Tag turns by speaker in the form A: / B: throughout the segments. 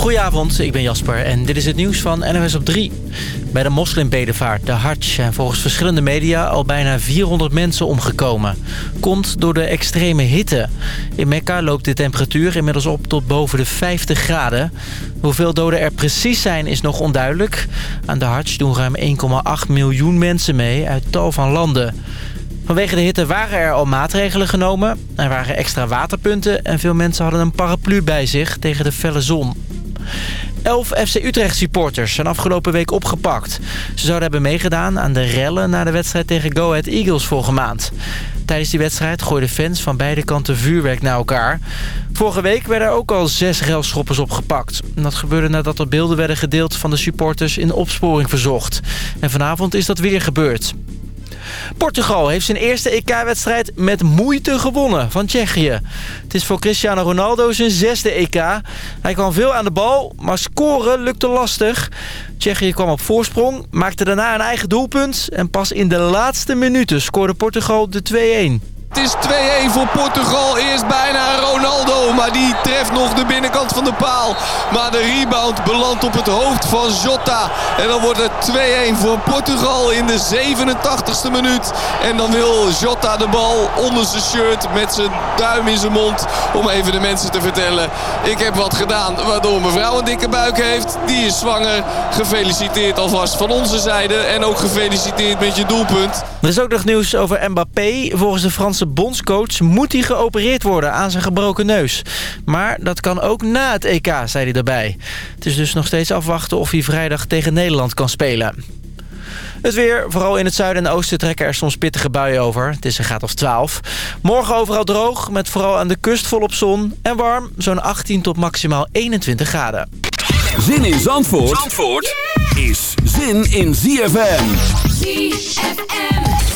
A: Goedenavond, ik ben Jasper en dit is het nieuws van NOS op 3. Bij de moslimbedevaart, de Hajj, zijn volgens verschillende media al bijna 400 mensen omgekomen. Komt door de extreme hitte. In Mekka loopt de temperatuur inmiddels op tot boven de 50 graden. Hoeveel doden er precies zijn is nog onduidelijk. Aan de Hajj doen ruim 1,8 miljoen mensen mee uit tal van landen. Vanwege de hitte waren er al maatregelen genomen. Er waren extra waterpunten en veel mensen hadden een paraplu bij zich tegen de felle zon. Elf FC Utrecht supporters zijn afgelopen week opgepakt. Ze zouden hebben meegedaan aan de rellen na de wedstrijd tegen Go Ahead Eagles vorige maand. Tijdens die wedstrijd gooiden fans van beide kanten vuurwerk naar elkaar. Vorige week werden er ook al zes relschoppers opgepakt. Dat gebeurde nadat er beelden werden gedeeld van de supporters in opsporing verzocht. En vanavond is dat weer gebeurd. Portugal heeft zijn eerste EK-wedstrijd met moeite gewonnen van Tsjechië. Het is voor Cristiano Ronaldo zijn zesde EK. Hij kwam veel aan de bal, maar scoren lukte lastig. Tsjechië kwam op voorsprong, maakte daarna een eigen doelpunt... en pas in de laatste minuten scoorde Portugal de 2-1.
B: Het is 2-1 voor Portugal. Eerst bijna Ronaldo, maar die treft nog de binnenkant van de paal. Maar de rebound belandt op het hoofd van Jota. En dan wordt het 2-1 voor Portugal in de 87ste minuut. En dan wil Jota de bal onder zijn shirt met zijn duim in zijn mond. Om even de mensen te vertellen, ik heb wat gedaan waardoor mevrouw een dikke buik heeft. Die is zwanger. Gefeliciteerd alvast van onze zijde. En ook gefeliciteerd met je doelpunt.
A: Er is ook nog nieuws over Mbappé. Volgens de Franse bondscoach moet hij geopereerd worden aan zijn gebroken neus. Maar dat kan ook na het EK, zei hij erbij. Het is dus nog steeds afwachten of hij vrijdag tegen Nederland kan spelen. Het weer, vooral in het zuiden en oosten trekken er soms pittige buien over. Het is een graad of 12. Morgen overal droog, met vooral aan de kust volop zon. En warm, zo'n 18 tot maximaal 21 graden.
C: Zin in Zandvoort, Zandvoort is zin in ZFM.
D: ZFM.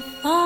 E: Follow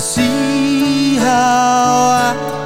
F: see how I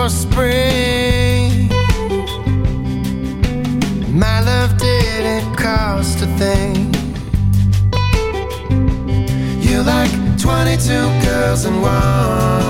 F: for spring. My love didn't cost a thing. You're like 22 girls in one.